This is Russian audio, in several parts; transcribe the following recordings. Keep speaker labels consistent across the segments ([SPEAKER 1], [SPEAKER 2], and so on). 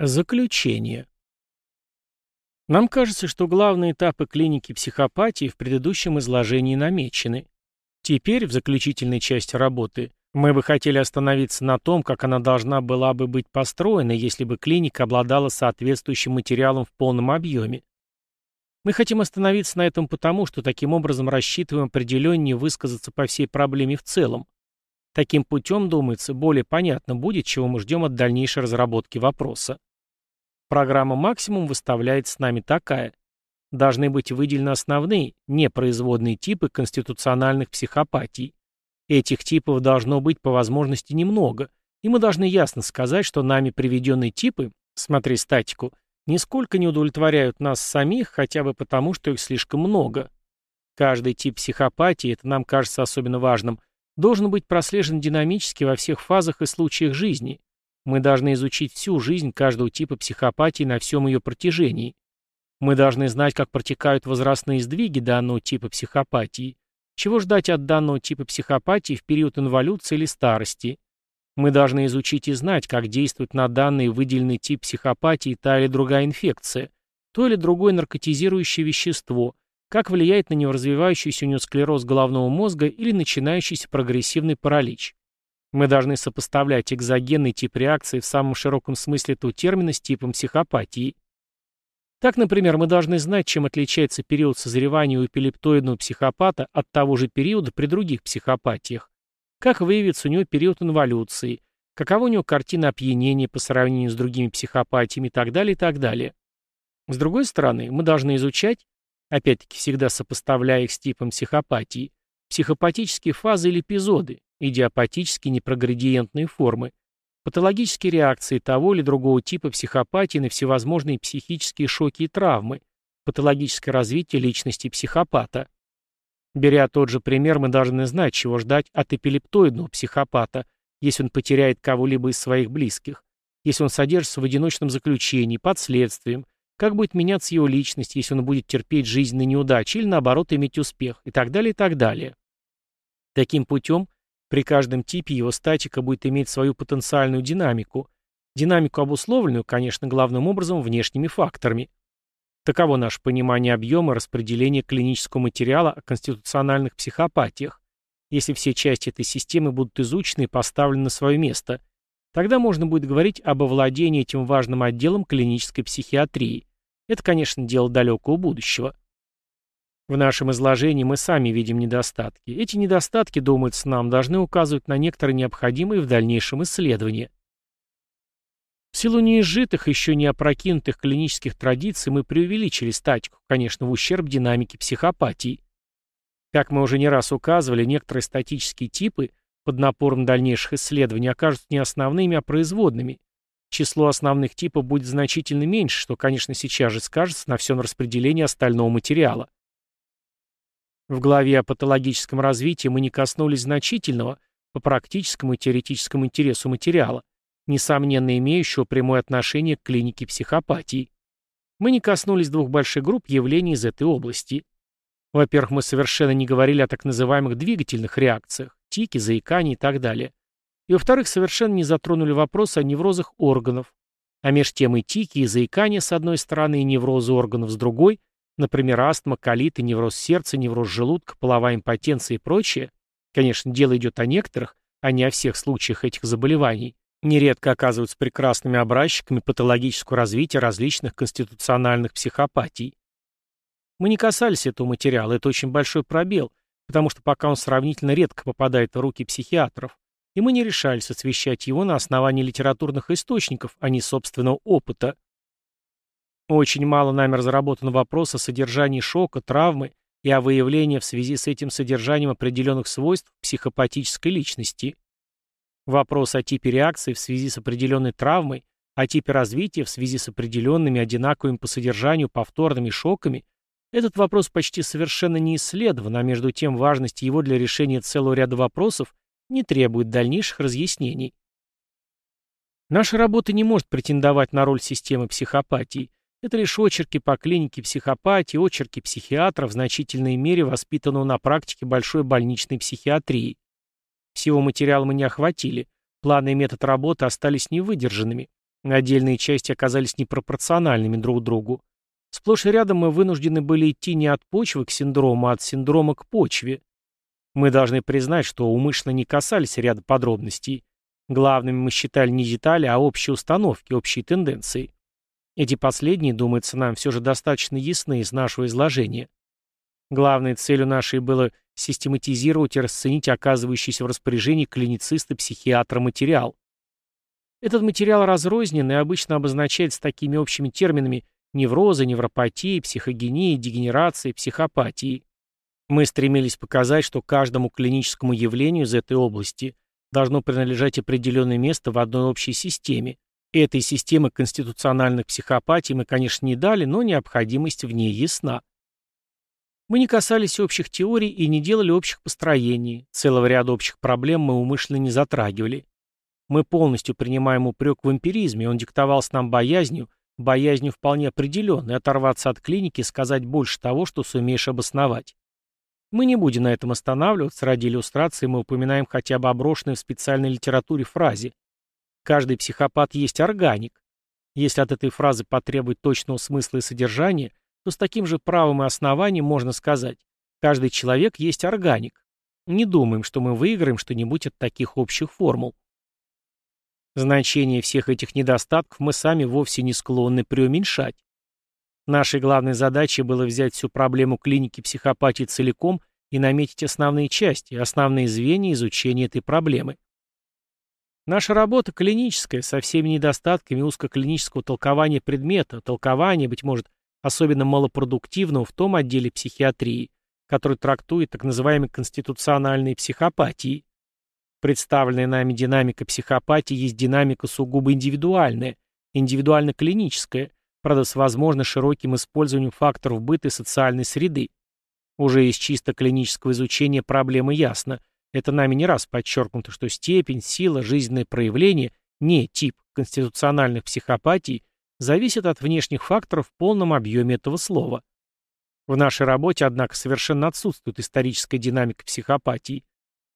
[SPEAKER 1] Заключение. Нам кажется, что главные этапы клиники психопатии в предыдущем изложении намечены. Теперь, в заключительной части работы, мы бы хотели остановиться на том, как она должна была бы быть построена, если бы клиника обладала соответствующим материалом в полном объеме. Мы хотим остановиться на этом потому, что таким образом рассчитываем определеннее высказаться по всей проблеме в целом. Таким путем, думается, более понятно будет, чего мы ждем от дальнейшей разработки вопроса. Программа «Максимум» выставляется с нами такая. Должны быть выделены основные, непроизводные типы конституциональных психопатий. Этих типов должно быть по возможности немного, и мы должны ясно сказать, что нами приведенные типы, смотри статику, нисколько не удовлетворяют нас самих, хотя бы потому, что их слишком много. Каждый тип психопатии, это нам кажется особенно важным, должен быть прослежен динамически во всех фазах и случаях жизни, мы должны изучить всю жизнь каждого типа психопатии на всем ее протяжении. Мы должны знать, как протекают возрастные сдвиги данного типа психопатии, чего ждать от данного типа психопатии в период инволюции или старости. Мы должны изучить и знать, как действует на данный выделенный тип психопатии та или другая инфекция, то или другое наркотизирующее вещество, как влияет на него развивающийся у него склероз головного мозга или начинающийся прогрессивный паралич. Мы должны сопоставлять экзогенный тип реакции в самом широком смысле этого термина с типом психопатии. Так, например, мы должны знать, чем отличается период созревания у эпилептоидного психопата от того же периода при других психопатиях, как выявится у него период инволюции, какова у него картина опьянения по сравнению с другими психопатиями и так далее, и так далее. С другой стороны, мы должны изучать, опять-таки всегда сопоставляя их с типом психопатии, психопатические фазы или эпизоды, идиопатические непроградиентные формы, патологические реакции того или другого типа психопатии на всевозможные психические шоки и травмы, патологическое развитие личности психопата. Беря тот же пример, мы должны знать, чего ждать от эпилептоидного психопата, если он потеряет кого-либо из своих близких, если он содержится в одиночном заключении, под следствием, как будет меняться его личность, если он будет терпеть жизненные неудачи или, наоборот, иметь успех, и так далее, и так далее. Таким путем при каждом типе его статика будет иметь свою потенциальную динамику, динамику обусловленную, конечно, главным образом внешними факторами. Таково наше понимание объема распределения клинического материала о конституциональных психопатиях. Если все части этой системы будут изучены и поставлены на свое место, тогда можно будет говорить об овладении этим важным отделом клинической психиатрии. Это, конечно, дело далекого будущего. В нашем изложении мы сами видим недостатки. Эти недостатки, думается нам, должны указывать на некоторые необходимые в дальнейшем исследования. В силу неизжитых, еще не опрокинутых клинических традиций мы преувеличили статику, конечно, в ущерб динамике психопатии. Как мы уже не раз указывали, некоторые статические типы под напором дальнейших исследований окажутся не основными, а производными. Число основных типов будет значительно меньше, что, конечно, сейчас же скажется на всем распределении остального материала. В главе о патологическом развитии мы не коснулись значительного по практическому и теоретическому интересу материала, несомненно имеющего прямое отношение к клинике психопатии. Мы не коснулись двух больших групп явлений из этой области. Во-первых, мы совершенно не говорили о так называемых двигательных реакциях, тики, заикании и так далее. И во-вторых, совершенно не затронули вопрос о неврозах органов. А меж тем и тики, и заикания с одной стороны, и неврозы органов с другой Например, астма, колит и невроз сердца, невроз желудка, половая импотенция и прочее. Конечно, дело идет о некоторых, а не о всех случаях этих заболеваний. Нередко оказываются прекрасными образчиками патологического развития различных конституциональных психопатий. Мы не касались этого материала, это очень большой пробел, потому что пока он сравнительно редко попадает в руки психиатров, и мы не решались освещать его на основании литературных источников, а не собственного опыта. Очень мало нами разработан вопрос о содержании шока, травмы и о выявлении в связи с этим содержанием определенных свойств психопатической личности. Вопрос о типе реакции в связи с определенной травмой, о типе развития в связи с определенными одинаковыми по содержанию повторными шоками этот вопрос почти совершенно не исследован, а между тем важность его для решения целого ряда вопросов не требует дальнейших разъяснений. Наша работа не может претендовать на роль системы психопатии, это лишь очерки по клинике психопатии, очерки психиатра, в значительной мере воспитанного на практике большой больничной психиатрии. Всего материала мы не охватили, планы и метод работы остались невыдержанными. Отдельные части оказались непропорциональными друг другу. Сплошь и рядом мы вынуждены были идти не от почвы к синдрому, а от синдрома к почве. Мы должны признать, что умышленно не касались ряда подробностей. Главными мы считали не детали, а общие установки, общие тенденции. Эти последние, думается нам, все же достаточно ясны из нашего изложения. Главной целью нашей было систематизировать и расценить оказывающийся в распоряжении клинициста-психиатра материал. Этот материал разрознен и обычно обозначается такими общими терминами неврозы, невропатии, психогении, дегенерации, психопатии. Мы стремились показать, что каждому клиническому явлению из этой области должно принадлежать определенное место в одной общей системе. Этой системы конституциональных психопатий мы, конечно, не дали, но необходимость в ней ясна. Мы не касались общих теорий и не делали общих построений, целого ряда общих проблем мы умышленно не затрагивали. Мы полностью принимаем упрек в эмпиризме, он диктовался нам боязнью, боязнью вполне определенной, оторваться от клиники и сказать больше того, что сумеешь обосновать. Мы не будем на этом останавливаться, ради иллюстрации мы упоминаем хотя бы оброшенной в специальной литературе фразе «Каждый психопат есть органик». Если от этой фразы потребовать точного смысла и содержания, то с таким же правом и основанием можно сказать «каждый человек есть органик». Не думаем, что мы выиграем что-нибудь от таких общих формул. Значение всех этих недостатков мы сами вовсе не склонны преуменьшать. Нашей главной задачей было взять всю проблему клиники психопатии целиком и наметить основные части, основные звенья изучения этой проблемы. Наша работа клиническая, со всеми недостатками узкоклинического толкования предмета, толкования, быть может, особенно малопродуктивного в том отделе психиатрии, который трактует так называемые конституциональные психопатии. Представленная нами динамика психопатии есть динамика сугубо индивидуальная, индивидуально-клиническая, правда с возможно широким использованием факторов быта и социальной среды. Уже из чисто клинического изучения проблемы ясно, это нами не раз подчеркнуто, что степень, сила, жизненное проявление, не тип конституциональных психопатий, зависит от внешних факторов в полном объеме этого слова. В нашей работе, однако, совершенно отсутствует историческая динамика психопатии.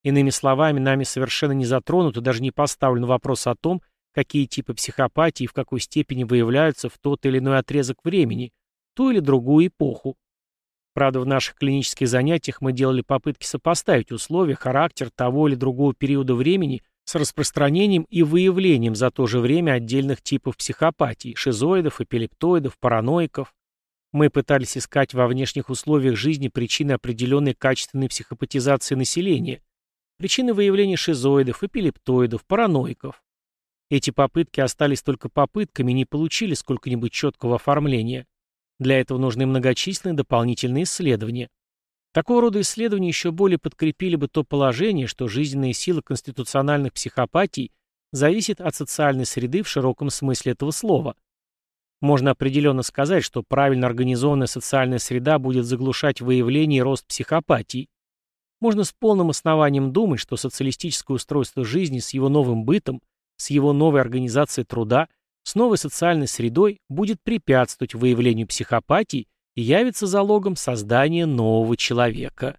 [SPEAKER 1] Иными словами, нами совершенно не затронут и даже не поставлен вопрос о том, какие типы психопатии в какой степени выявляются в тот или иной отрезок времени, ту или другую эпоху. Правда, в наших клинических занятиях мы делали попытки сопоставить условия, характер того или другого периода времени с распространением и выявлением за то же время отдельных типов психопатии, шизоидов, эпилептоидов, параноиков. Мы пытались искать во внешних условиях жизни причины определенной качественной психопатизации населения, причины выявления шизоидов, эпилептоидов, параноиков. Эти попытки остались только попытками и не получили сколько-нибудь четкого оформления. Для этого нужны многочисленные дополнительные исследования. Такого рода исследования еще более подкрепили бы то положение, что жизненные силы конституциональных психопатий зависят от социальной среды в широком смысле этого слова. Можно определенно сказать, что правильно организованная социальная среда будет заглушать выявление и рост психопатии. Можно с полным основанием думать, что социалистическое устройство жизни с его новым бытом, с его новой организацией труда – с новой социальной средой будет препятствовать выявлению психопатии и явится залогом создания нового человека.